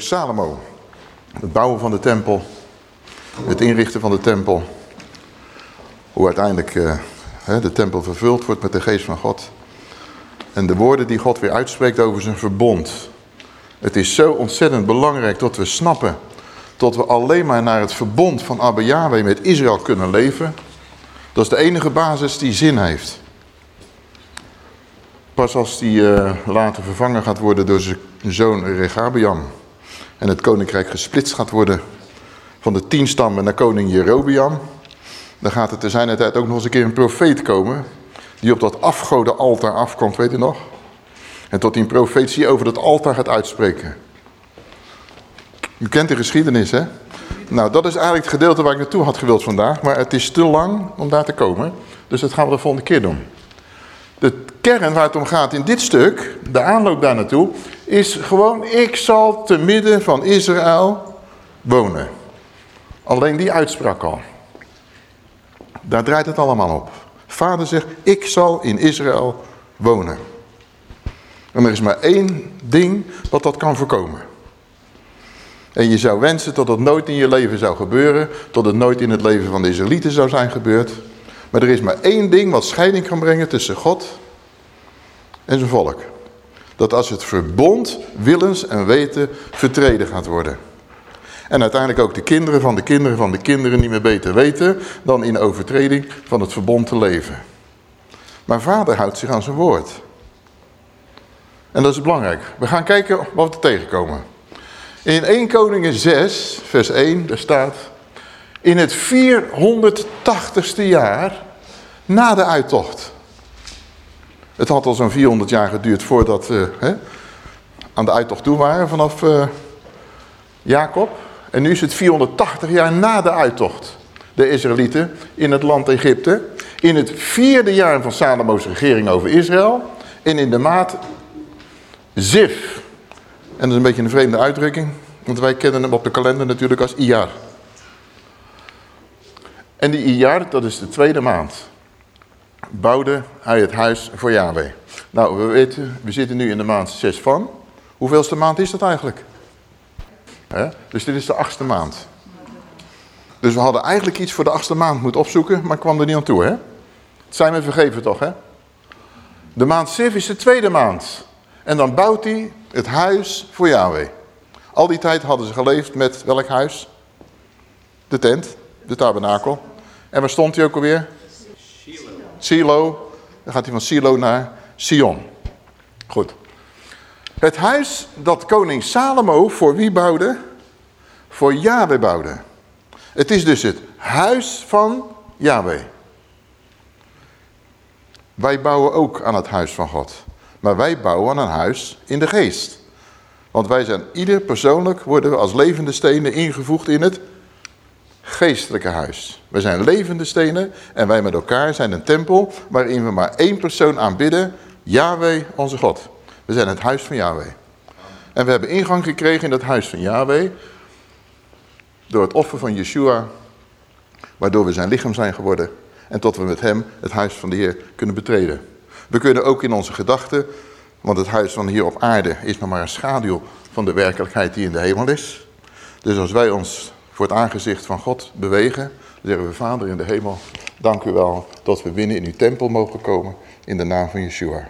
Salomo. Het bouwen van de tempel, het inrichten van de tempel. Hoe uiteindelijk uh, de tempel vervuld wordt met de geest van God. En de woorden die God weer uitspreekt over zijn verbond. Het is zo ontzettend belangrijk dat we snappen dat we alleen maar naar het verbond van Abba Yahweh met Israël kunnen leven. Dat is de enige basis die zin heeft. Pas als die uh, later vervangen gaat worden door zijn zoon Regabiam. En het koninkrijk gesplitst gaat worden van de tien stammen naar koning Jerobiam. Dan gaat er te zijn tijd ook nog eens een keer een profeet komen. Die op dat afgoden altaar afkomt, weet u nog? En tot die een profetie over dat altaar gaat uitspreken. U kent de geschiedenis, hè? Nou, dat is eigenlijk het gedeelte waar ik naartoe had gewild vandaag. Maar het is te lang om daar te komen. Dus dat gaan we de volgende keer doen. De kern waar het om gaat in dit stuk, de aanloop daar naartoe, is gewoon, ik zal te midden van Israël wonen. Alleen die uitspraak al. Daar draait het allemaal op. Vader zegt, ik zal in Israël wonen. En er is maar één ding wat dat kan voorkomen. En je zou wensen dat dat nooit in je leven zou gebeuren. Dat het nooit in het leven van de Israëlieten zou zijn gebeurd. Maar er is maar één ding wat scheiding kan brengen tussen God en zijn volk. Dat als het verbond, willens en weten vertreden gaat worden. En uiteindelijk ook de kinderen van de kinderen van de kinderen niet meer beter weten dan in overtreding van het verbond te leven. Maar vader houdt zich aan zijn woord. En dat is belangrijk. We gaan kijken wat we tegenkomen. In 1 Koningen 6, vers 1, daar staat... In het 480ste jaar na de uittocht. Het had al zo'n 400 jaar geduurd voordat we hè, aan de uittocht toe waren vanaf uh, Jacob. En nu is het 480 jaar na de uittocht. De Israëlieten in het land Egypte. In het vierde jaar van Salomo's regering over Israël. En in de maat Zif. En dat is een beetje een vreemde uitdrukking. Want wij kennen hem op de kalender natuurlijk als Iyar. En die Iyar, dat is de tweede maand. Bouwde hij het huis voor Yahweh. Nou, we weten, we zitten nu in de maand 6 van. Hoeveelste maand is dat eigenlijk? Dus dit is de achtste maand. Dus we hadden eigenlijk iets voor de achtste maand moeten opzoeken, maar kwam er niet aan toe, hè? Het zijn we vergeven toch, hè? De maand Sif is de tweede maand. En dan bouwt hij het huis voor Yahweh. Al die tijd hadden ze geleefd met welk huis? De tent, de tabernakel. En waar stond hij ook alweer? Silo. Dan gaat hij van Silo naar Sion. Goed. Het huis dat koning Salomo voor wie bouwde? Voor Yahweh bouwde. Het is dus het huis van Yahweh. Wij bouwen ook aan het huis van God. Maar wij bouwen aan een huis in de geest. Want wij zijn ieder persoonlijk, worden we als levende stenen ingevoegd in het geestelijke huis. We zijn levende stenen en wij met elkaar zijn een tempel waarin we maar één persoon aanbidden. Yahweh, onze God. We zijn het huis van Yahweh. En we hebben ingang gekregen in dat huis van Yahweh. Door het offer van Yeshua. Waardoor we zijn lichaam zijn geworden. En tot we met hem het huis van de Heer kunnen betreden. We kunnen ook in onze gedachten. Want het huis van hier op aarde is nog maar een schaduw van de werkelijkheid die in de hemel is. Dus als wij ons voor het aangezicht van God bewegen. Dan zeggen we Vader in de hemel. Dank u wel dat we binnen in uw tempel mogen komen. In de naam van Yeshua.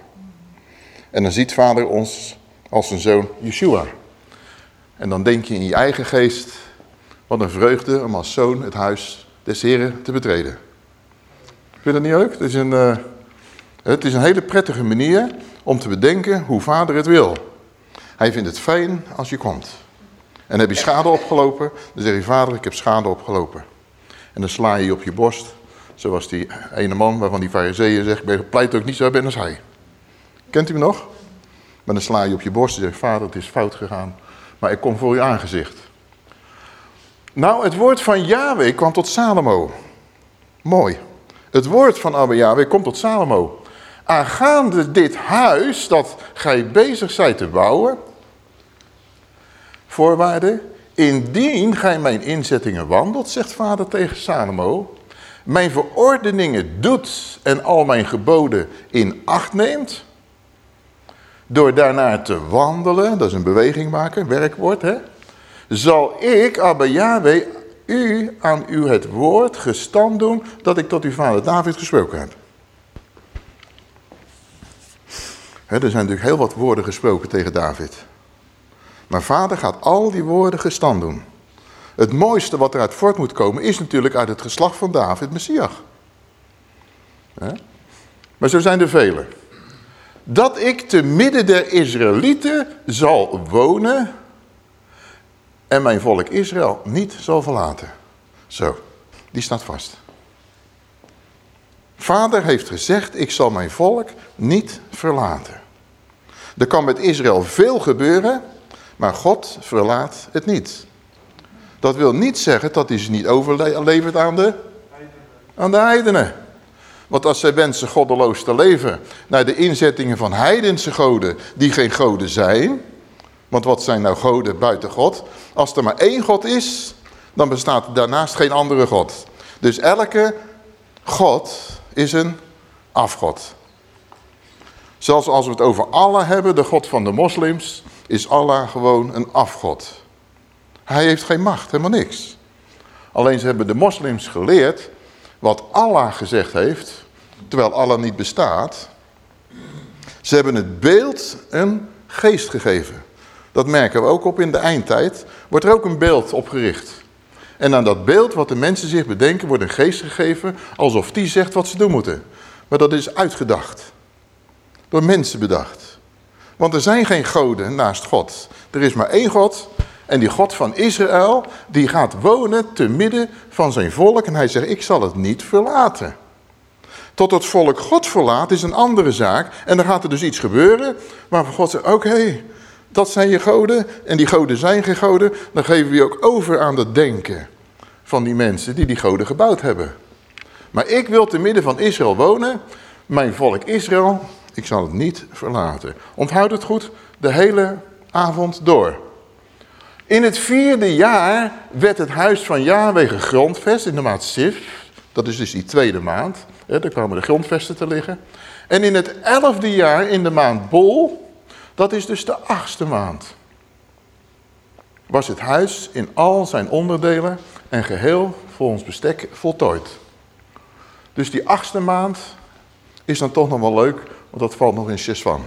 En dan ziet vader ons als een zoon Yeshua. En dan denk je in je eigen geest, wat een vreugde om als zoon het huis des Heren te betreden. Vind je dat niet leuk? Het is, een, uh, het is een hele prettige manier om te bedenken hoe vader het wil. Hij vindt het fijn als je komt. En heb je schade opgelopen, dan zeg je vader ik heb schade opgelopen. En dan sla je je op je borst, zoals die ene man waarvan die fariseeën zegt, ik pleit ook niet zo ben als hij. Kent u me nog? Maar dan sla je op je borst en zegt, vader, het is fout gegaan. Maar ik kom voor uw aangezicht. Nou, het woord van Yahweh kwam tot Salomo. Mooi. Het woord van Abba Yahweh komt tot Salomo. Aangaande dit huis dat gij bezig zijt te bouwen. Voorwaarde. Indien gij mijn inzettingen wandelt, zegt vader tegen Salomo. Mijn verordeningen doet en al mijn geboden in acht neemt door daarnaar te wandelen, dat is een beweging maken, werkwoord, hè, zal ik, Abba Yahweh, u aan u het woord gestand doen dat ik tot uw vader David gesproken heb. er zijn natuurlijk heel wat woorden gesproken tegen David. Maar vader gaat al die woorden gestand doen. Het mooiste wat eruit voort moet komen is natuurlijk uit het geslacht van David, Messias. Maar zo zijn er velen. Dat ik te midden der Israëlieten zal wonen en mijn volk Israël niet zal verlaten. Zo, die staat vast. Vader heeft gezegd, ik zal mijn volk niet verlaten. Er kan met Israël veel gebeuren, maar God verlaat het niet. Dat wil niet zeggen dat hij ze niet overlevert aan de, aan de heidenen. Want als zij wensen goddeloos te leven naar de inzettingen van heidense goden die geen goden zijn. Want wat zijn nou goden buiten God? Als er maar één God is, dan bestaat daarnaast geen andere God. Dus elke God is een afgod. Zelfs als we het over Allah hebben, de God van de moslims, is Allah gewoon een afgod. Hij heeft geen macht, helemaal niks. Alleen ze hebben de moslims geleerd wat Allah gezegd heeft, terwijl Allah niet bestaat. Ze hebben het beeld een geest gegeven. Dat merken we ook op in de eindtijd. Wordt er ook een beeld opgericht. En aan dat beeld wat de mensen zich bedenken wordt een geest gegeven alsof die zegt wat ze doen moeten. Maar dat is uitgedacht. Door mensen bedacht. Want er zijn geen goden naast God. Er is maar één God en die God van Israël, die gaat wonen te midden van zijn volk. En hij zegt, ik zal het niet verlaten. Tot het volk God verlaat is een andere zaak. En dan gaat er dus iets gebeuren waarvan God zegt, oké, dat zijn je goden. En die goden zijn geen goden. Dan geven we je ook over aan het denken van die mensen die die goden gebouwd hebben. Maar ik wil te midden van Israël wonen. Mijn volk Israël, ik zal het niet verlaten. Onthoud het goed, de hele avond door. In het vierde jaar werd het huis van Yahweh gegrondvest in de maand Sif. Dat is dus die tweede maand. Hè, daar kwamen de grondvesten te liggen. En in het elfde jaar in de maand Bol, dat is dus de achtste maand. Was het huis in al zijn onderdelen en geheel volgens bestek voltooid. Dus die achtste maand is dan toch nog wel leuk, want dat valt nog in Shesvan.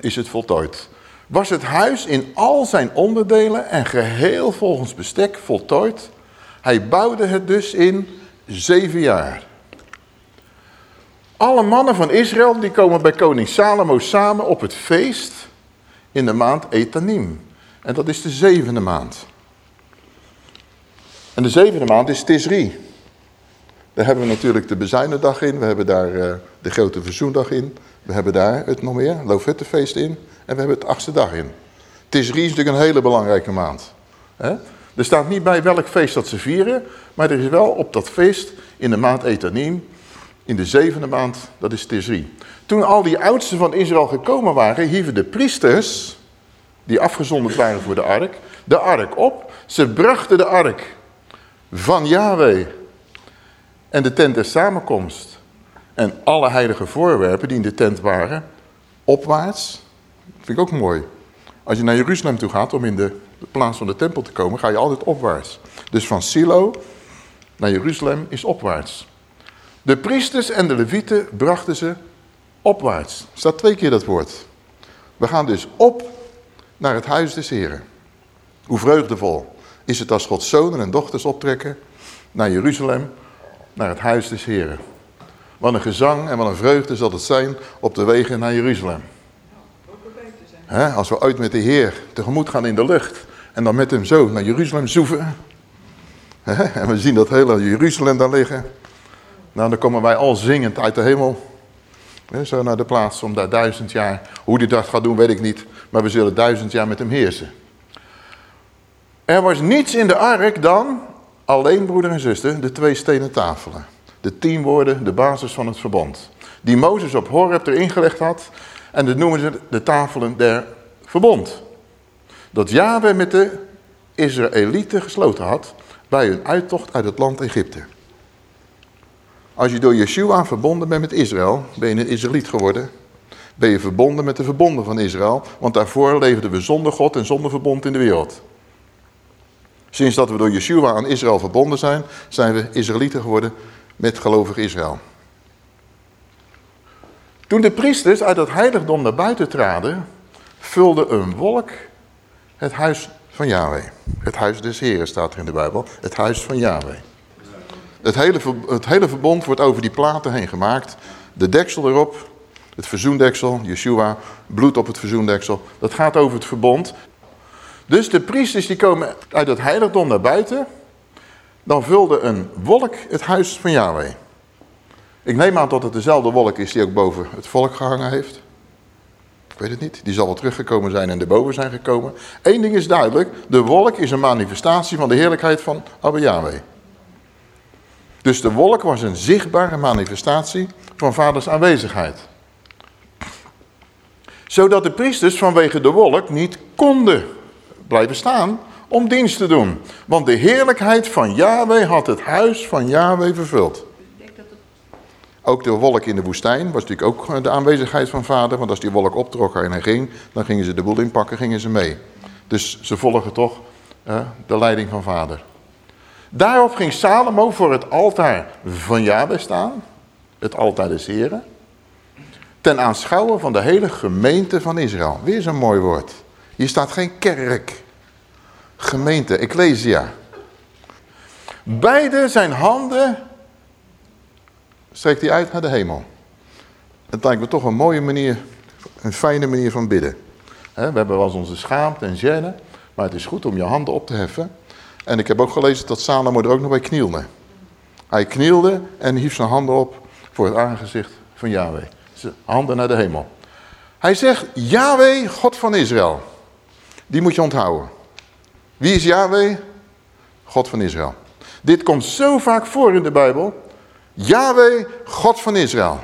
Is het voltooid was het huis in al zijn onderdelen en geheel volgens bestek voltooid. Hij bouwde het dus in zeven jaar. Alle mannen van Israël die komen bij koning Salomo samen op het feest in de maand Etanim. En dat is de zevende maand. En de zevende maand is Tisri. Daar hebben we natuurlijk de bezuinendag in. We hebben daar uh, de grote verzoendag in. We hebben daar het nog meer, Loofhuttenfeest in. En we hebben het achtste dag in. Tisri is natuurlijk een hele belangrijke maand. Er staat niet bij welk feest dat ze vieren. Maar er is wel op dat feest in de maand Etanim. In de zevende maand, dat is Tisri. Toen al die oudsten van Israël gekomen waren, hieven de priesters, die afgezonderd waren voor de ark, de ark op. Ze brachten de ark van Yahweh en de tent der samenkomst en alle heilige voorwerpen die in de tent waren, opwaarts. Vind ik ook mooi. Als je naar Jeruzalem toe gaat om in de plaats van de tempel te komen, ga je altijd opwaarts. Dus van Silo naar Jeruzalem is opwaarts. De priesters en de levieten brachten ze opwaarts. Staat twee keer dat woord. We gaan dus op naar het huis des Heren. Hoe vreugdevol is het als Gods zonen en dochters optrekken naar Jeruzalem, naar het huis des Heren. Wat een gezang en wat een vreugde zal het zijn op de wegen naar Jeruzalem. als we ooit met de Heer tegemoet gaan in de lucht en dan met hem zo naar Jeruzalem zoeven. en we zien dat hele Jeruzalem daar liggen. Nou, dan komen wij al zingend uit de hemel. zo naar de plaats om daar duizend jaar. Hoe die dat gaat doen, weet ik niet. Maar we zullen duizend jaar met hem heersen. Er was niets in de ark dan, alleen broeder en zuster, de twee stenen tafelen. De tien woorden, de basis van het verbond. Die Mozes op Horeb erin gelegd had. En dat noemen ze de tafelen der verbond. Dat Yahweh met de Israëlieten gesloten had bij hun uittocht uit het land Egypte. Als je door Yeshua verbonden bent met Israël, ben je een Israëliet geworden. Ben je verbonden met de verbonden van Israël. Want daarvoor leefden we zonder God en zonder verbond in de wereld. Sinds dat we door Yeshua aan Israël verbonden zijn, zijn we Israëlieten geworden met gelovig Israël. Toen de priesters uit het heiligdom naar buiten traden, vulde een wolk het huis van Yahweh. Het huis des Heren staat er in de Bijbel. Het huis van Yahweh. Het hele, het hele verbond wordt over die platen heen gemaakt. De deksel erop, het verzoendeksel, Yeshua, bloed op het verzoendeksel. Dat gaat over het verbond. Dus de priesters die komen uit het heiligdom naar buiten. Dan vulde een wolk het huis van Yahweh. Ik neem aan dat het dezelfde wolk is die ook boven het volk gehangen heeft. Ik weet het niet. Die zal wel teruggekomen zijn en erboven zijn gekomen. Eén ding is duidelijk. De wolk is een manifestatie van de heerlijkheid van Abba Yahweh. Dus de wolk was een zichtbare manifestatie van vaders aanwezigheid. Zodat de priesters vanwege de wolk niet konden blijven staan om dienst te doen. Want de heerlijkheid van Yahweh had het huis van Yahweh vervuld. Ook de wolk in de woestijn was natuurlijk ook de aanwezigheid van vader. Want als die wolk optrok en hij ging, dan gingen ze de boel inpakken, gingen ze mee. Dus ze volgen toch de leiding van vader. Daarop ging Salomo voor het altaar van Yahweh staan. Het altaar des Heren. Ten aanschouwen van de hele gemeente van Israël. Weer zo'n mooi woord. Hier staat geen kerk. Gemeente, ecclesia. Beide zijn handen strekt hij uit naar de hemel. Het lijkt me toch een mooie manier, een fijne manier van bidden. we hebben wel eens onze schaamte en gêne, maar het is goed om je handen op te heffen. En ik heb ook gelezen dat Salomo er ook nog bij knielde. Hij knielde en hief zijn handen op voor het aangezicht van Yahweh. Zijn handen naar de hemel. Hij zegt, Yahweh, God van Israël. Die moet je onthouden. Wie is Yahweh? God van Israël. Dit komt zo vaak voor in de Bijbel. Yahweh, God van Israël.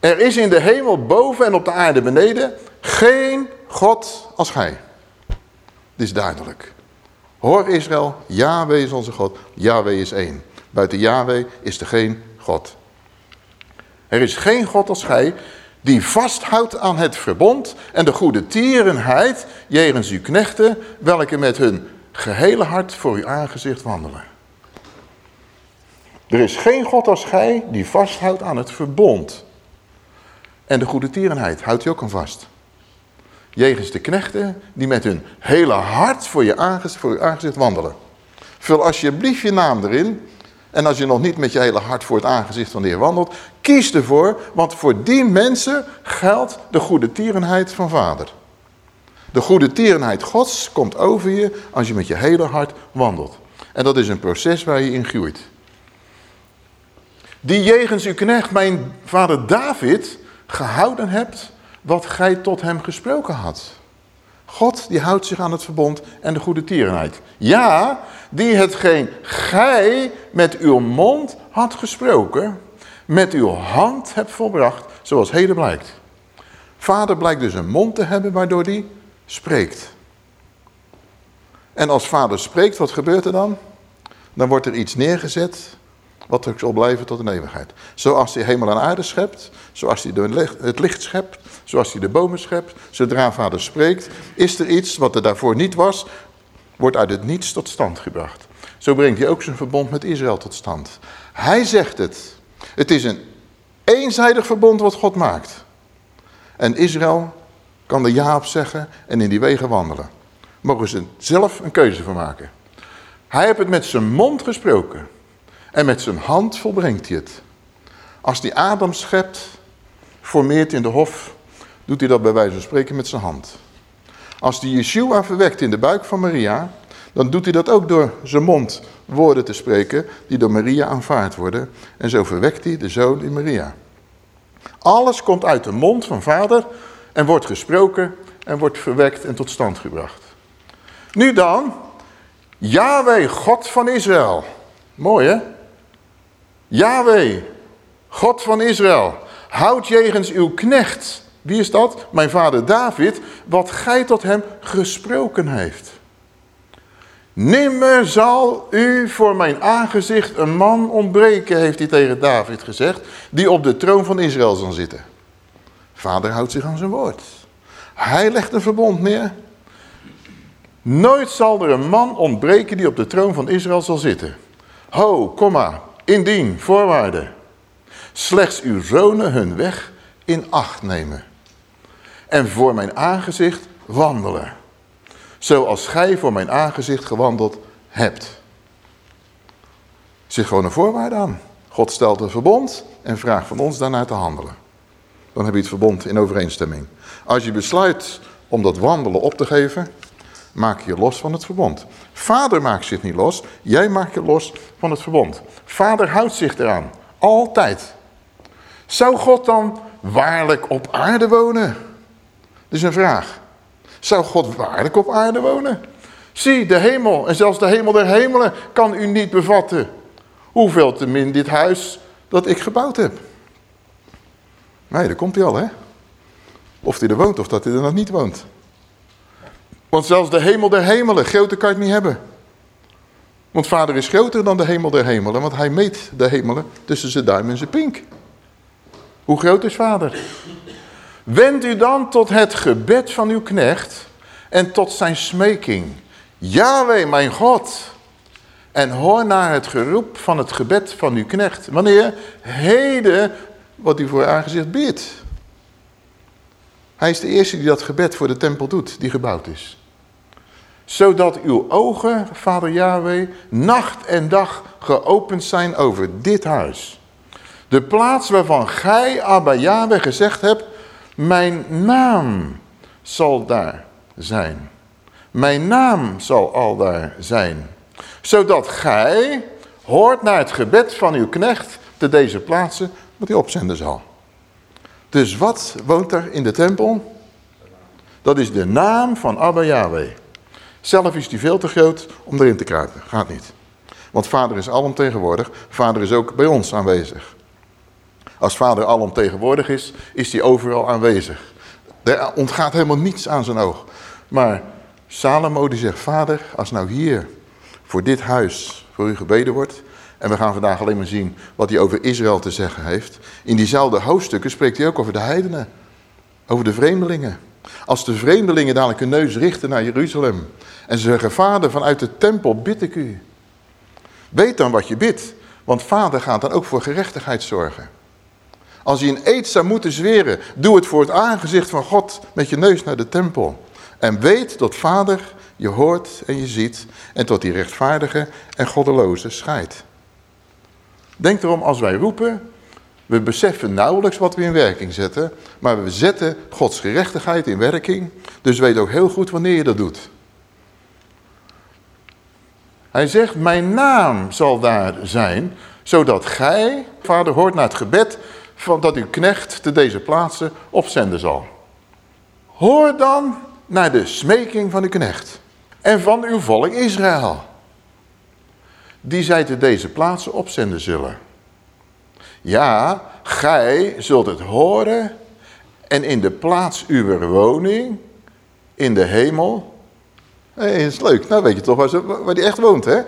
Er is in de hemel boven en op de aarde beneden geen God als gij. Dit is duidelijk. Hoor Israël, Yahweh is onze God, Yahweh is één. Buiten Yahweh is er geen God. Er is geen God als gij die vasthoudt aan het verbond en de goede tierenheid jegens uw knechten, welke met hun gehele hart voor uw aangezicht wandelen. Er is geen God als gij die vasthoudt aan het verbond. En de goede tierenheid houdt u ook aan vast. Jegens de knechten die met hun hele hart voor je voor je aangezicht wandelen. Vul alsjeblieft je naam erin. En als je nog niet met je hele hart voor het aangezicht van de Heer wandelt, kies ervoor, want voor die mensen geldt de goede tierenheid van vader. De goede tierenheid gods komt over je als je met je hele hart wandelt. En dat is een proces waar je in groeit. Die jegens uw knecht, mijn vader David, gehouden hebt wat gij tot hem gesproken had. God die houdt zich aan het verbond en de goede tierenheid. Ja, die hetgeen gij met uw mond had gesproken, met uw hand hebt volbracht, zoals heden blijkt. Vader blijkt dus een mond te hebben waardoor hij spreekt. En als vader spreekt, wat gebeurt er dan? Dan wordt er iets neergezet wat ook zal blijven tot een eeuwigheid. Zoals hij hemel en aarde schept, zoals hij het licht schept, zoals hij de bomen schept. Zodra vader spreekt, is er iets wat er daarvoor niet was, wordt uit het niets tot stand gebracht. Zo brengt hij ook zijn verbond met Israël tot stand. Hij zegt het. Het is een eenzijdig verbond wat God maakt. En Israël kan er ja op zeggen en in die wegen wandelen. Mogen ze zelf een keuze voor maken. Hij heeft het met zijn mond gesproken. En met zijn hand volbrengt hij het. Als hij Adam schept, formeert in de hof, doet hij dat bij wijze van spreken met zijn hand. Als hij Yeshua verwekt in de buik van Maria, dan doet hij dat ook door zijn mond woorden te spreken die door Maria aanvaard worden. En zo verwekt hij de zoon in Maria. Alles komt uit de mond van vader en wordt gesproken en wordt verwekt en tot stand gebracht. Nu dan, Yahweh, God van Israël. Mooi hè? Yahweh, God van Israël, houd jegens uw knecht, wie is dat? Mijn vader David, wat gij tot hem gesproken heeft. Nimmer zal u voor mijn aangezicht een man ontbreken, heeft hij tegen David gezegd, die op de troon van Israël zal zitten. Vader houdt zich aan zijn woord. Hij legt een verbond neer. Nooit zal er een man ontbreken die op de troon van Israël zal zitten. Ho, komma, indien, voorwaarden. Slechts uw zonen hun weg in acht nemen. En voor mijn aangezicht wandelen. Zoals gij voor mijn aangezicht gewandeld hebt. Zit gewoon een voorwaarde aan. God stelt een verbond en vraagt van ons daarnaar te handelen. Dan heb je het verbond in overeenstemming. Als je besluit om dat wandelen op te geven, maak je los van het verbond. Vader maakt zich niet los, jij maakt je los van het verbond. Vader houdt zich eraan, altijd. Zou God dan waarlijk op aarde wonen? Is een vraag. Zou God waarlijk op aarde wonen? Zie, de hemel en zelfs de hemel der hemelen kan u niet bevatten. Hoeveel te min dit huis dat ik gebouwd heb. Nee, daar komt hij al, hè? Of hij er woont of dat hij er nog niet woont. Want zelfs de hemel der hemelen, groter kan je het niet hebben. Want vader is groter dan de hemel der hemelen, want hij meet de hemelen tussen zijn duim en zijn pink. Hoe groot is vader? Wend u dan tot het gebed van uw knecht en tot zijn smeking. Yahweh, mijn God. En hoor naar het geroep van het gebed van uw knecht. Wanneer? Heden, wat u voor aangezicht bidt. Hij is de eerste die dat gebed voor de tempel doet, die gebouwd is. Zodat uw ogen, vader Yahweh, nacht en dag geopend zijn over dit huis. De plaats waarvan gij, Abba Yahweh, gezegd hebt, mijn naam zal daar zijn. Mijn naam zal al daar zijn. Zodat gij hoort naar het gebed van uw knecht te deze plaatsen, wat hij opzenden zal. Dus wat woont er in de tempel? Dat is de naam van Abba Yahweh. Zelf is die veel te groot om erin te kruipen. Gaat niet. Want vader is alomtegenwoordig. Vader is ook bij ons aanwezig. Als vader alomtegenwoordig is, is hij overal aanwezig. Er ontgaat helemaal niets aan zijn oog. Maar Salomo die zegt, vader, als nou hier voor dit huis voor u gebeden wordt... en we gaan vandaag alleen maar zien wat hij over Israël te zeggen heeft... in diezelfde hoofdstukken spreekt hij ook over de heidenen. Over de vreemdelingen. Als de vreemdelingen dadelijk hun neus richten naar Jeruzalem... en ze zeggen, vader, vanuit de tempel bid ik u. Weet dan wat je bidt, want vader gaat dan ook voor gerechtigheid zorgen. Als je een eed zou moeten zweren, doe het voor het aangezicht van God met je neus naar de tempel. En weet dat vader je hoort en je ziet en tot die rechtvaardige en goddeloze scheidt. Denk erom als wij roepen, we beseffen nauwelijks wat we in werking zetten, maar we zetten Gods gerechtigheid in werking, dus weet ook heel goed wanneer je dat doet. Hij zegt, mijn naam zal daar zijn, zodat gij, vader hoort naar het gebed van dat uw knecht te deze plaatsen opzenden zal. Hoor dan naar de smeking van uw knecht en van uw volk Israël, die zij te deze plaatsen opzenden zullen. Ja, gij zult het horen en in de plaats uw woning, in de hemel. Hé, dat is leuk. Nou weet je toch waar, ze, waar die echt woont, hè?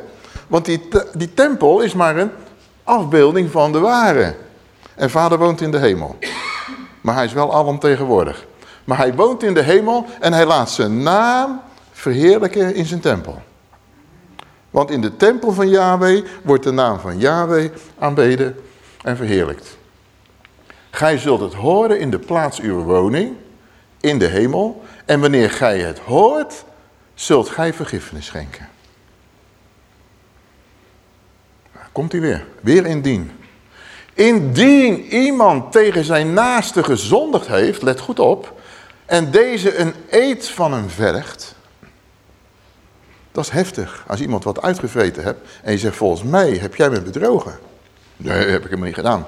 Want die, die tempel is maar een afbeelding van de ware. En vader woont in de hemel. Maar hij is wel alomtegenwoordig. Maar hij woont in de hemel en hij laat zijn naam verheerlijken in zijn tempel. Want in de tempel van Yahweh wordt de naam van Yahweh aanbeden en verheerlijkt. Gij zult het horen in de plaats uw woning, in de hemel. En wanneer gij het hoort, zult gij vergiffenis schenken. Komt hij weer. Weer indien. Indien iemand tegen zijn naaste gezondigd heeft, let goed op, en deze een eed van hem vergt, dat is heftig. Als iemand wat uitgevreten hebt en je zegt, volgens mij heb jij me bedrogen. Nee, heb ik helemaal niet gedaan.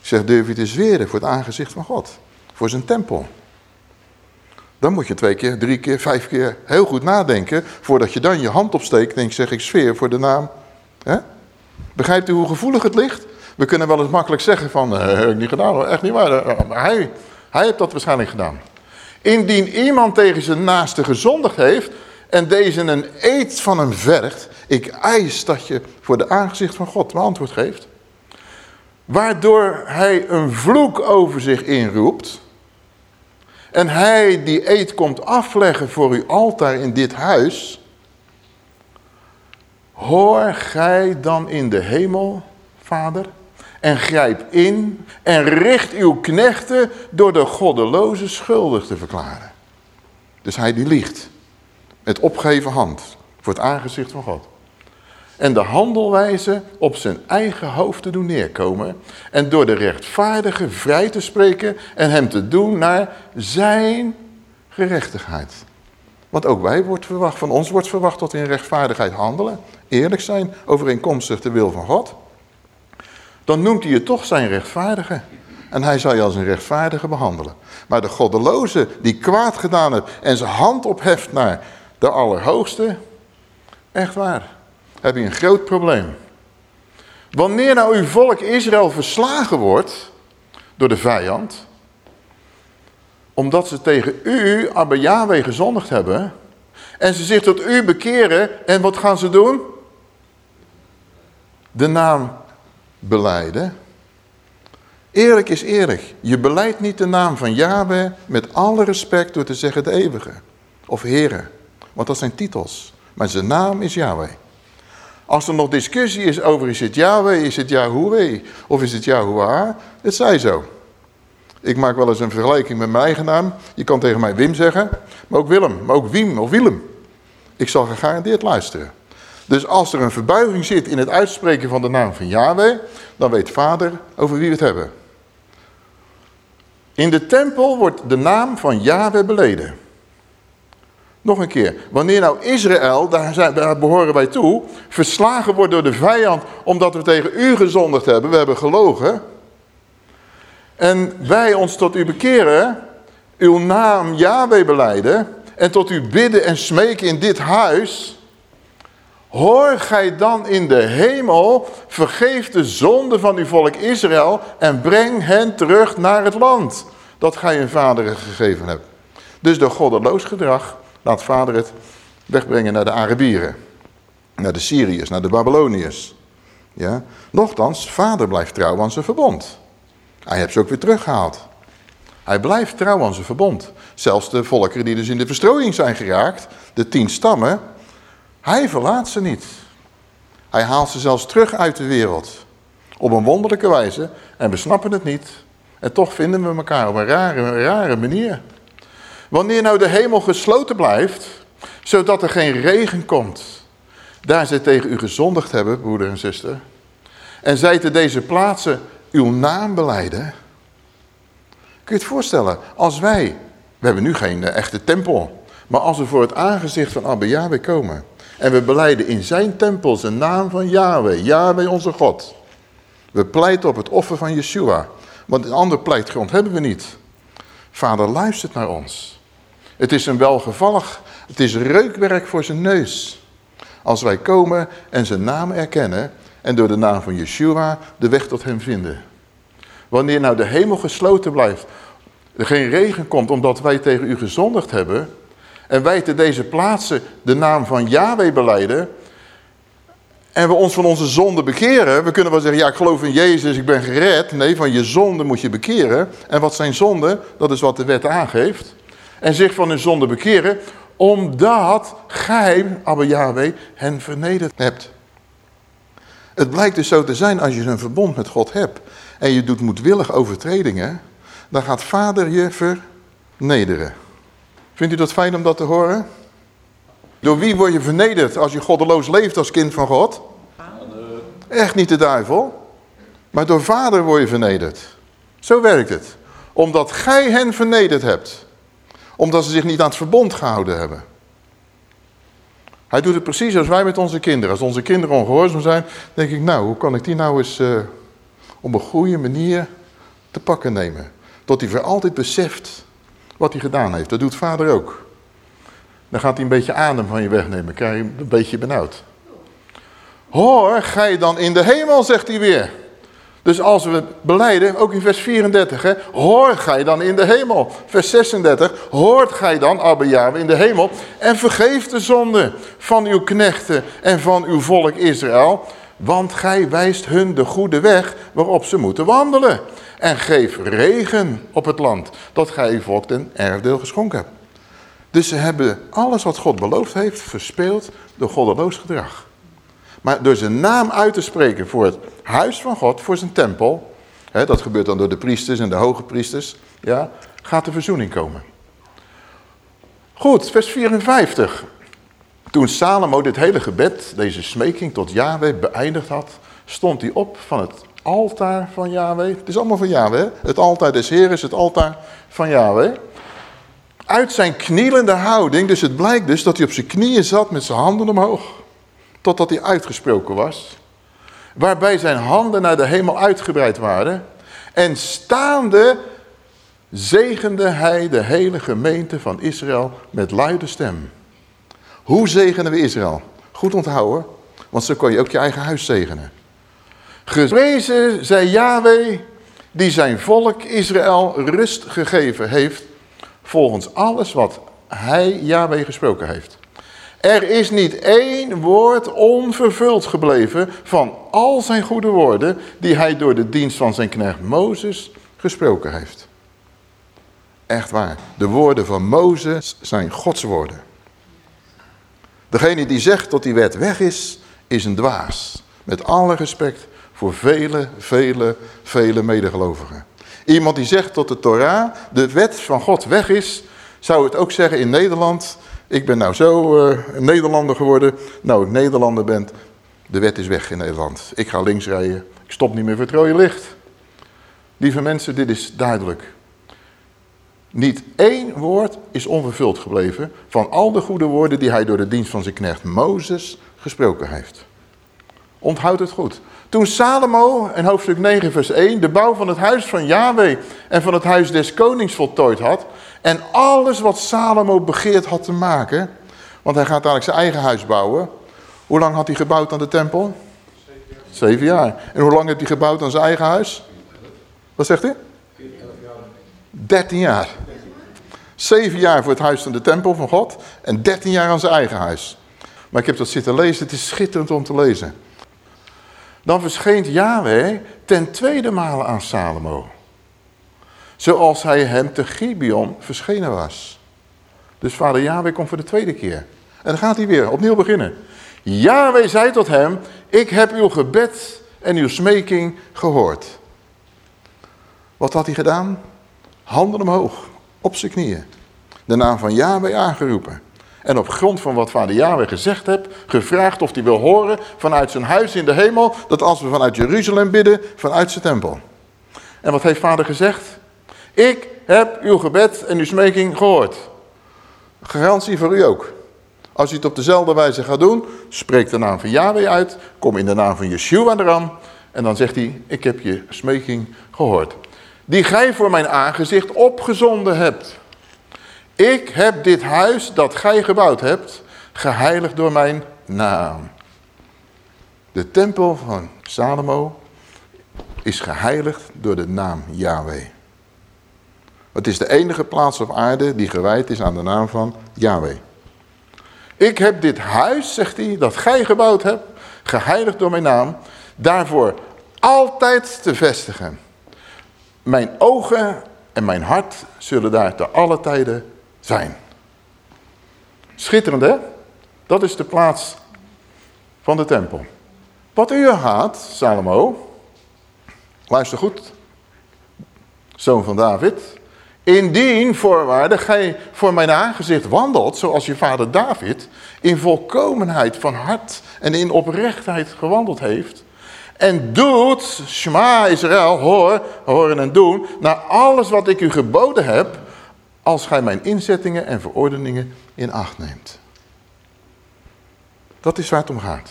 Ik zeg, durf je te zweren voor het aangezicht van God, voor zijn tempel. Dan moet je twee keer, drie keer, vijf keer heel goed nadenken, voordat je dan je hand opsteekt en denkt, zeg ik sfeer voor de naam. Begrijpt u hoe gevoelig het ligt? We kunnen wel eens makkelijk zeggen van, uh, heb ik niet gedaan, echt niet waar. Eh, maar hij, hij heeft dat waarschijnlijk gedaan. Indien iemand tegen zijn naaste gezondigd heeft en deze een eed van hem vergt, ik eis dat je voor de aangezicht van God mijn antwoord geeft. Waardoor hij een vloek over zich inroept. En hij die eed komt afleggen voor uw altaar in dit huis. Hoor gij dan in de hemel, vader, en grijp in en richt uw knechten door de goddeloze schuldig te verklaren. Dus hij die liegt, met opgeheven hand, voor het aangezicht van God. En de handelwijze op zijn eigen hoofd te doen neerkomen. En door de rechtvaardige vrij te spreken en hem te doen naar zijn gerechtigheid. Want ook wij wordt verwacht, van ons wordt verwacht tot in rechtvaardigheid handelen. Eerlijk zijn, overeenkomstig de wil van God. Dan noemt hij je toch zijn rechtvaardige. En hij zal je als een rechtvaardige behandelen. Maar de goddeloze die kwaad gedaan heeft en zijn hand opheft naar de Allerhoogste. Echt waar, heb je een groot probleem. Wanneer nou uw volk Israël verslagen wordt door de vijand, omdat ze tegen u, Abba Yahweh, gezondigd hebben, en ze zich tot u bekeren, en wat gaan ze doen? De naam beleiden. Eerlijk is eerlijk. Je beleidt niet de naam van Yahweh met alle respect door te zeggen de eeuwige. Of Here. Want dat zijn titels. Maar zijn naam is Yahweh. Als er nog discussie is over is het Yahweh, is het Yahweh of is het Yahuwah, het zij zo. Ik maak wel eens een vergelijking met mijn eigen naam. Je kan tegen mij Wim zeggen, maar ook Willem, maar ook Wim of Willem. Ik zal gegarandeerd luisteren. Dus als er een verbuiging zit in het uitspreken van de naam van Yahweh, dan weet vader over wie we het hebben. In de tempel wordt de naam van Yahweh beleden. Nog een keer. Wanneer nou Israël, daar, zijn, daar behoren wij toe, verslagen wordt door de vijand omdat we tegen u gezondigd hebben, we hebben gelogen. En wij ons tot u bekeren, uw naam Yahweh beleiden en tot u bidden en smeken in dit huis. Hoor gij dan in de hemel, vergeef de zonde van uw volk Israël en breng hen terug naar het land dat gij hun vaderen gegeven hebt. Dus door goddeloos gedrag laat vader het wegbrengen naar de Arabieren, naar de Syriërs, naar de Babyloniërs. Ja? Nochtans, vader blijft trouw aan zijn verbond. Hij heeft ze ook weer teruggehaald. Hij blijft trouw aan zijn verbond. Zelfs de volkeren die dus in de verstrooiing zijn geraakt, de tien stammen, hij verlaat ze niet. Hij haalt ze zelfs terug uit de wereld. Op een wonderlijke wijze. En we snappen het niet. En toch vinden we elkaar op een rare, rare manier. Wanneer nou de hemel gesloten blijft, zodat er geen regen komt. Daar zij tegen u gezondigd hebben, broeder en zuster. En zij te deze plaatsen uw naam beleiden. Kun je het voorstellen, als wij, we hebben nu geen eh, echte tempel. Maar als we voor het aangezicht van Abba Yahweh komen. En we beleiden in zijn tempel zijn naam van Yahweh, Yahweh onze God. We pleiten op het offer van Yeshua. Want een ander pleitgrond hebben we niet. Vader luistert naar ons. Het is een welgevallig, het is reukwerk voor zijn neus. Als wij komen en zijn naam erkennen en door de naam van Yeshua de weg tot hem vinden. Wanneer nou de hemel gesloten blijft, er geen regen komt omdat wij tegen u gezondigd hebben... en wij te deze plaatsen de naam van Yahweh beleiden... en we ons van onze zonde bekeren... we kunnen wel zeggen, ja ik geloof in Jezus, ik ben gered. Nee, van je zonde moet je bekeren. En wat zijn zonden? Dat is wat de wet aangeeft. En zich van hun zonde bekeren, omdat gij, Abba Yahweh, hen vernederd hebt. Het blijkt dus zo te zijn als je een verbond met God hebt en je doet moedwillig overtredingen, dan gaat vader je vernederen. Vindt u dat fijn om dat te horen? Door wie word je vernederd als je goddeloos leeft als kind van God? Echt niet de duivel, maar door vader word je vernederd. Zo werkt het. Omdat gij hen vernederd hebt. Omdat ze zich niet aan het verbond gehouden hebben. Hij doet het precies als wij met onze kinderen. Als onze kinderen ongehoorzaam zijn, denk ik, nou, hoe kan ik die nou eens uh, op een goede manier te pakken nemen? Tot hij voor altijd beseft wat hij gedaan heeft. Dat doet vader ook. Dan gaat hij een beetje adem van je wegnemen. Krijg je een beetje benauwd. Hoor, ga je dan in de hemel, zegt hij weer. Dus als we beleiden, ook in vers 34, hè, hoor gij dan in de hemel. Vers 36, hoort gij dan, Abba Yahweh, in de hemel. En vergeef de zonde van uw knechten en van uw volk Israël. Want gij wijst hun de goede weg waarop ze moeten wandelen. En geef regen op het land, dat gij uw volk ten erfdeel geschonken hebt. Dus ze hebben alles wat God beloofd heeft verspeeld door goddeloos gedrag. Maar door zijn naam uit te spreken voor het huis van God, voor zijn tempel. Hè, dat gebeurt dan door de priesters en de hoge priesters. Ja, gaat de verzoening komen. Goed, vers 54. Toen Salomo dit hele gebed, deze smeking tot Yahweh beëindigd had, stond hij op van het altaar van Yahweh. Het is allemaal van Yahweh. Het altaar des Heeren is het altaar van Yahweh. Uit zijn knielende houding, dus het blijkt dus dat hij op zijn knieën zat met zijn handen omhoog. Totdat hij uitgesproken was. Waarbij zijn handen naar de hemel uitgebreid waren. En staande zegende hij de hele gemeente van Israël met luide stem. Hoe zegenen we Israël? Goed onthouden, want zo kan je ook je eigen huis zegenen. Geprezen zij Yahweh, die zijn volk Israël rust gegeven heeft, volgens alles wat hij, Yahweh, gesproken heeft. Er is niet één woord onvervuld gebleven van al zijn goede woorden, die hij door de dienst van zijn knecht Mozes gesproken heeft. Echt waar, de woorden van Mozes zijn Gods woorden. Degene die zegt dat die wet weg is, is een dwaas. Met alle respect voor vele, vele, vele medegelovigen. Iemand die zegt dat de Torah, de wet van God weg is, zou het ook zeggen in Nederland. Ik ben nou zo uh, Nederlander geworden. Nou, ik Nederlander bent, de wet is weg in Nederland. Ik ga links rijden, ik stop niet meer voor het licht. Lieve mensen, dit is duidelijk. Niet één woord is onvervuld gebleven van al de goede woorden die hij door de dienst van zijn knecht Mozes gesproken heeft. Onthoud het goed. Toen Salomo, in hoofdstuk 9 vers 1, de bouw van het huis van Yahweh en van het huis des konings voltooid had. En alles wat Salomo begeerd had te maken, want hij gaat dadelijk zijn eigen huis bouwen. Hoe lang had hij gebouwd aan de tempel? Zeven jaar. En hoe lang heeft hij gebouwd aan zijn eigen huis? Wat zegt hij? 13 jaar. Zeven jaar voor het huis van de tempel van God en 13 jaar aan zijn eigen huis. Maar ik heb dat zitten lezen, het is schitterend om te lezen. Dan verscheen Yahweh ten tweede male aan Salomo. Zoals hij hem te Gibeon verschenen was. Dus vader Yahweh komt voor de tweede keer. En dan gaat hij weer opnieuw beginnen. Yahweh zei tot hem, ik heb uw gebed en uw smeking gehoord. Wat had hij gedaan? Handen omhoog, op zijn knieën. De naam van Yahweh aangeroepen. En op grond van wat vader Yahweh gezegd hebt, gevraagd of hij wil horen vanuit zijn huis in de hemel, dat als we vanuit Jeruzalem bidden, vanuit zijn tempel. En wat heeft vader gezegd? Ik heb uw gebed en uw smeking gehoord. Garantie voor u ook. Als u het op dezelfde wijze gaat doen, spreek de naam van Yahweh uit, kom in de naam van Yeshua eraan en dan zegt hij, ik heb je smeking gehoord. Die gij voor mijn aangezicht opgezonden hebt. Ik heb dit huis dat gij gebouwd hebt, geheiligd door mijn naam. De tempel van Salomo is geheiligd door de naam Yahweh. Het is de enige plaats op aarde die gewijd is aan de naam van Yahweh. Ik heb dit huis, zegt hij, dat gij gebouwd hebt, geheiligd door mijn naam, daarvoor altijd te vestigen. Mijn ogen en mijn hart zullen daar te alle tijden zijn. Schitterend hè? Dat is de plaats van de tempel. Wat u gaat, Salomo, luister goed, zoon van David. Indien, voorwaarde, gij voor mijn aangezicht wandelt, zoals je vader David, in volkomenheid van hart en in oprechtheid gewandeld heeft, en doet, Shema Israël, hoor, horen en doen, naar alles wat ik u geboden heb, als gij mijn inzettingen en verordeningen in acht neemt. Dat is waar het om gaat.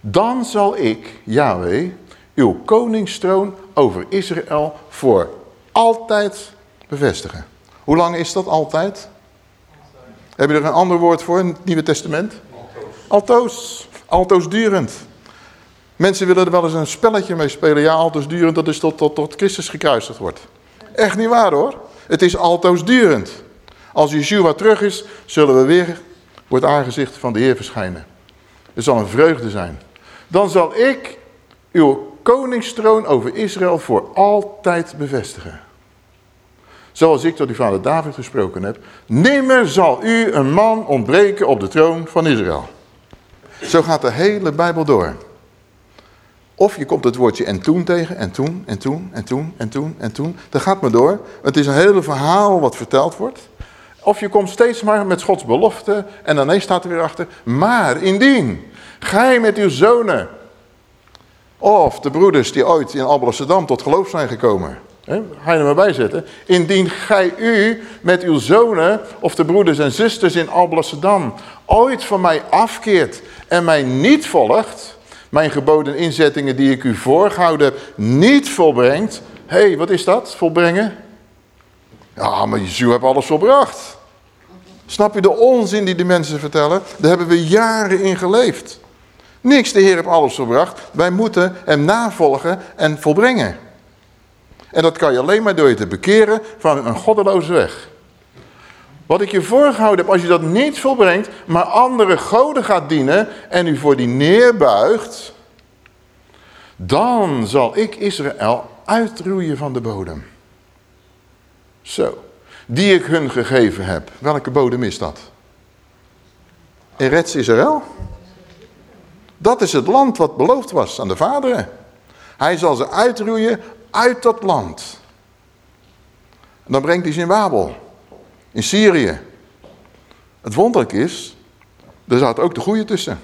Dan zal ik, Yahweh, uw koningstroon over Israël voor altijd bevestigen. Hoe lang is dat altijd? Heb je er een ander woord voor in het Nieuwe Testament? Altoos. Altoos durend. Mensen willen er wel eens een spelletje mee spelen. Ja, altoosdurend, dat is tot, tot, tot Christus gekruisigd wordt. Echt niet waar hoor. Het is altoosdurend. Als Yeshua terug is, zullen we weer voor het aangezicht van de Heer verschijnen. Het zal een vreugde zijn. Dan zal ik uw koningstroon over Israël voor altijd bevestigen. Zoals ik tot uw vader David gesproken heb. Nimmer zal u een man ontbreken op de troon van Israël. Zo gaat de hele Bijbel door. Of je komt het woordje en toen tegen, en toen, en toen, en toen, en toen, en toen. Dat gaat maar door. Het is een hele verhaal wat verteld wordt. Of je komt steeds maar met Gods belofte en dan staat er weer achter. Maar indien gij met uw zonen of de broeders die ooit in Alblasserdam tot geloof zijn gekomen. Ga je er maar bij zetten. Indien gij u met uw zonen of de broeders en zusters in Alblasserdam ooit van mij afkeert en mij niet volgt, mijn geboden inzettingen die ik u voorgehouden heb, niet volbrengt. Hé, hey, wat is dat, volbrengen? Ja, maar Jezus heeft alles volbracht. Snap je de onzin die de mensen vertellen? Daar hebben we jaren in geleefd. Niks, de Heer heeft alles volbracht. Wij moeten hem navolgen en volbrengen. En dat kan je alleen maar door je te bekeren van een goddeloze weg. Wat ik je voorgehouden heb, als je dat niet volbrengt, maar andere goden gaat dienen en u voor die neerbuigt, dan zal ik Israël uitroeien van de bodem. Zo, die ik hun gegeven heb. Welke bodem is dat? Eretz Israël? Dat is het land wat beloofd was aan de vaderen. Hij zal ze uitroeien uit dat land. En dan brengt hij ze in Babel. In Syrië. Het wonderlijk is, er zaten ook de goede tussen.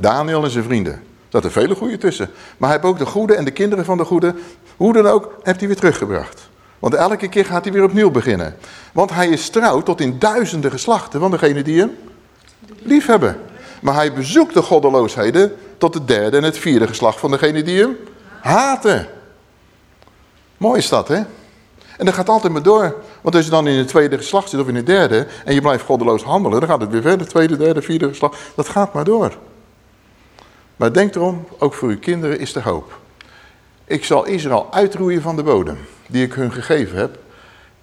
Daniel en zijn vrienden. Er zaten vele goede tussen. Maar hij heeft ook de goede en de kinderen van de goede, hoe dan ook, heeft hij weer teruggebracht. Want elke keer gaat hij weer opnieuw beginnen. Want hij is trouw tot in duizenden geslachten van degene die hem lief hebben. Maar hij bezoekt de goddeloosheden tot het derde en het vierde geslacht van degene die hem haten. Mooi is dat, hè? En dat gaat altijd maar door. Want als je dan in het tweede geslacht zit of in het derde... en je blijft goddeloos handelen, dan gaat het weer verder. Tweede, derde, vierde geslacht. Dat gaat maar door. Maar denk erom, ook voor uw kinderen is er hoop. Ik zal Israël uitroeien van de bodem, die ik hun gegeven heb.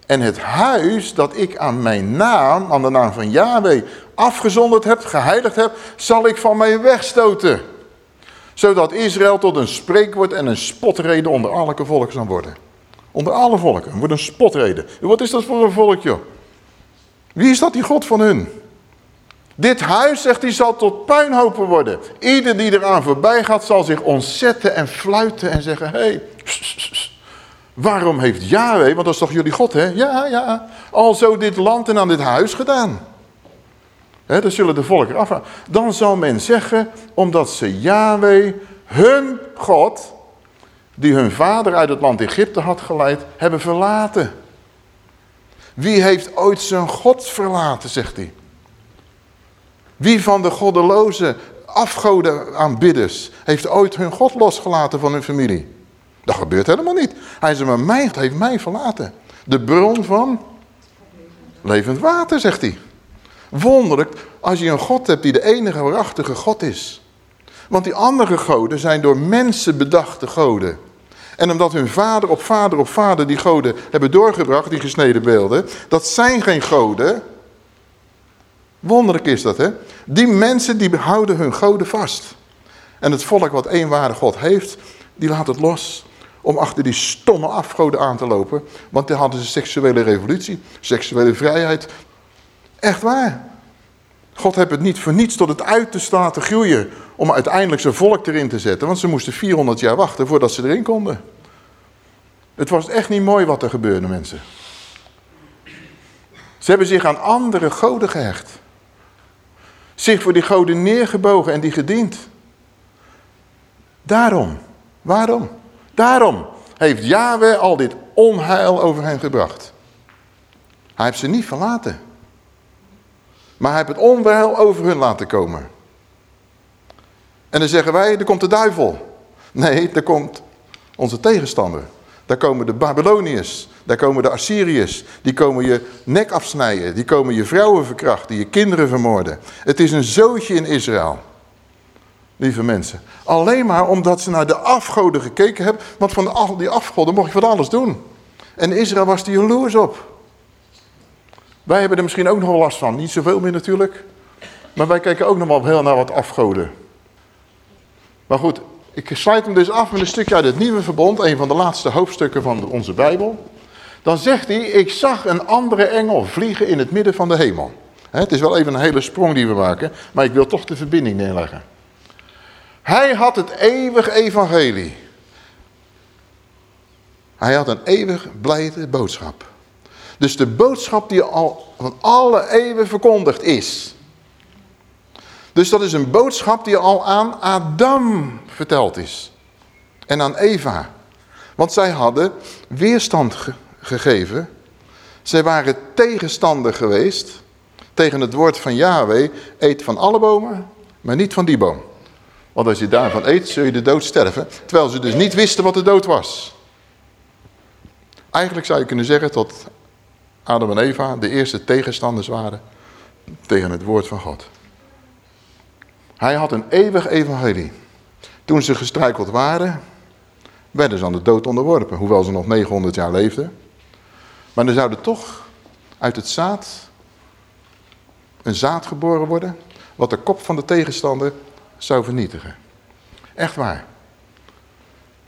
En het huis dat ik aan mijn naam, aan de naam van Yahweh, afgezonderd heb, geheiligd heb, zal ik van mij wegstoten. Zodat Israël tot een spreekwoord en een spotreden onder alle volken zal worden. Onder alle volken. wordt een spotreden. Wat is dat voor een volk, joh? Wie is dat die God van hun? Dit huis, zegt hij, zal tot puinhopen worden. Ieder die eraan voorbij gaat, zal zich ontzetten en fluiten en zeggen... Hé, hey, waarom heeft Yahweh, want dat is toch jullie God, hè? Ja, ja, al zo dit land en aan dit huis gedaan. He, dat zullen de volken afvragen. Dan zal men zeggen, omdat ze Yahweh, hun God, die hun vader uit het land Egypte had geleid, hebben verlaten. Wie heeft ooit zijn God verlaten, zegt hij. Wie van de goddeloze afgoden aanbidders heeft ooit hun God losgelaten van hun familie? Dat gebeurt helemaal niet. Hij zegt, maar mij heeft mij verlaten. De bron van levend water, zegt hij. Wonderlijk als je een God hebt die de enige waarachtige God is. Want die andere goden zijn door mensen bedachte goden. En omdat hun vader op vader op vader die goden hebben doorgebracht, die gesneden beelden, dat zijn geen goden. Wonderlijk is dat, hè? Die mensen die houden hun goden vast. En het volk wat één ware God heeft, die laat het los om achter die stomme afgoden aan te lopen. Want die hadden ze seksuele revolutie, seksuele vrijheid. Echt waar. God heeft het niet voor niets tot het uiterste laten groeien om uiteindelijk zijn volk erin te zetten. Want ze moesten 400 jaar wachten voordat ze erin konden. Het was echt niet mooi wat er gebeurde, mensen. Ze hebben zich aan andere goden gehecht. Zich voor die goden neergebogen en die gediend. Daarom, waarom? Daarom heeft Yahweh al dit onheil over hen gebracht. Hij heeft ze niet verlaten. Maar hij heeft het onheil over hun laten komen. En dan zeggen wij, er komt de duivel. Nee, er komt onze tegenstander. Daar komen de Babyloniërs, daar komen de Assyriërs. Die komen je nek afsnijden, die komen je vrouwen verkrachten, je kinderen vermoorden. Het is een zootje in Israël. lieve mensen. Alleen maar omdat ze naar de afgoden gekeken hebben. Want van die afgoden mocht je van alles doen. En Israël was er jaloers op. Wij hebben er misschien ook nog wel last van. Niet zoveel meer natuurlijk. Maar wij kijken ook nog wel heel naar wat afgoden. Maar goed, ik sluit hem dus af met een stukje uit het Nieuwe Verbond. Een van de laatste hoofdstukken van onze Bijbel. Dan zegt hij, ik zag een andere engel vliegen in het midden van de hemel. Het is wel even een hele sprong die we maken, maar ik wil toch de verbinding neerleggen. Hij had het eeuwig evangelie. Hij had een eeuwig blijde boodschap. Dus de boodschap die al van alle eeuwen verkondigd is. Dus dat is een boodschap die al aan Adam verteld is. En aan Eva. Want zij hadden weerstand gegeven. Zij waren tegenstander geweest tegen het woord van Yahweh. Eet van alle bomen, maar niet van die boom. Want als je daarvan eet, zul je de dood sterven. Terwijl ze dus niet wisten wat de dood was. Eigenlijk zou je kunnen zeggen dat Adam en Eva de eerste tegenstanders waren tegen het woord van God. Hij had een eeuwig evangelie. Toen ze gestruikeld waren, werden ze aan de dood onderworpen. Hoewel ze nog 900 jaar leefden. Maar er zouden toch uit het zaad een zaad geboren worden. Wat de kop van de tegenstander zou vernietigen. Echt waar.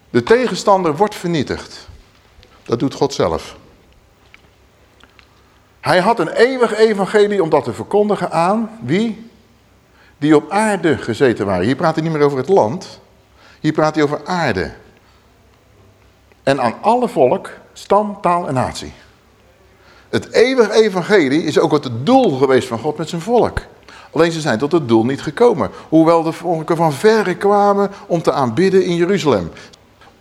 De tegenstander wordt vernietigd. Dat doet God zelf. Hij had een eeuwig evangelie om dat te verkondigen aan wie? Die op aarde gezeten waren. Hier praat hij niet meer over het land. Hier praat hij over aarde. En aan alle volk, stam, taal en natie. Het eeuwig evangelie is ook het doel geweest van God met zijn volk. Alleen ze zijn tot het doel niet gekomen. Hoewel de volken van verre kwamen om te aanbidden in Jeruzalem.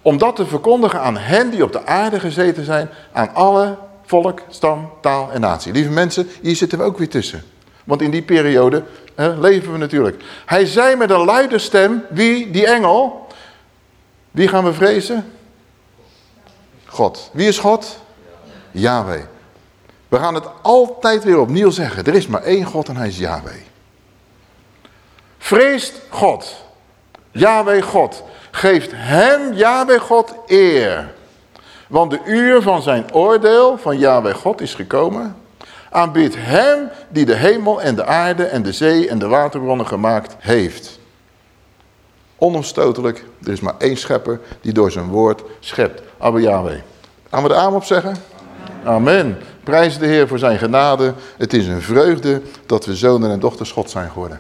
Om dat te verkondigen aan hen die op de aarde gezeten zijn. Aan alle volk, stam, taal en natie. Lieve mensen, hier zitten we ook weer tussen. Want in die periode hè, leven we natuurlijk. Hij zei met een luide stem, wie? Die engel. Wie gaan we vrezen? God. Wie is God? Yahweh. We gaan het altijd weer opnieuw zeggen. Er is maar één God en hij is Yahweh. Vreest God. Yahweh God. Geeft hem, Yahweh God, eer. Want de uur van zijn oordeel van Yahweh God is gekomen. Aanbid hem die de hemel en de aarde en de zee en de waterbronnen gemaakt heeft. Onomstotelijk, er is maar één schepper die door zijn woord schept. Abba Yahweh. Gaan we de amen op zeggen? Amen. Prijs de Heer voor zijn genade. Het is een vreugde dat we zonen en dochters God zijn geworden.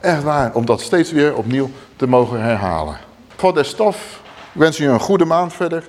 Echt waar, om dat steeds weer opnieuw te mogen herhalen. God des stof, ik wens u een goede maand verder.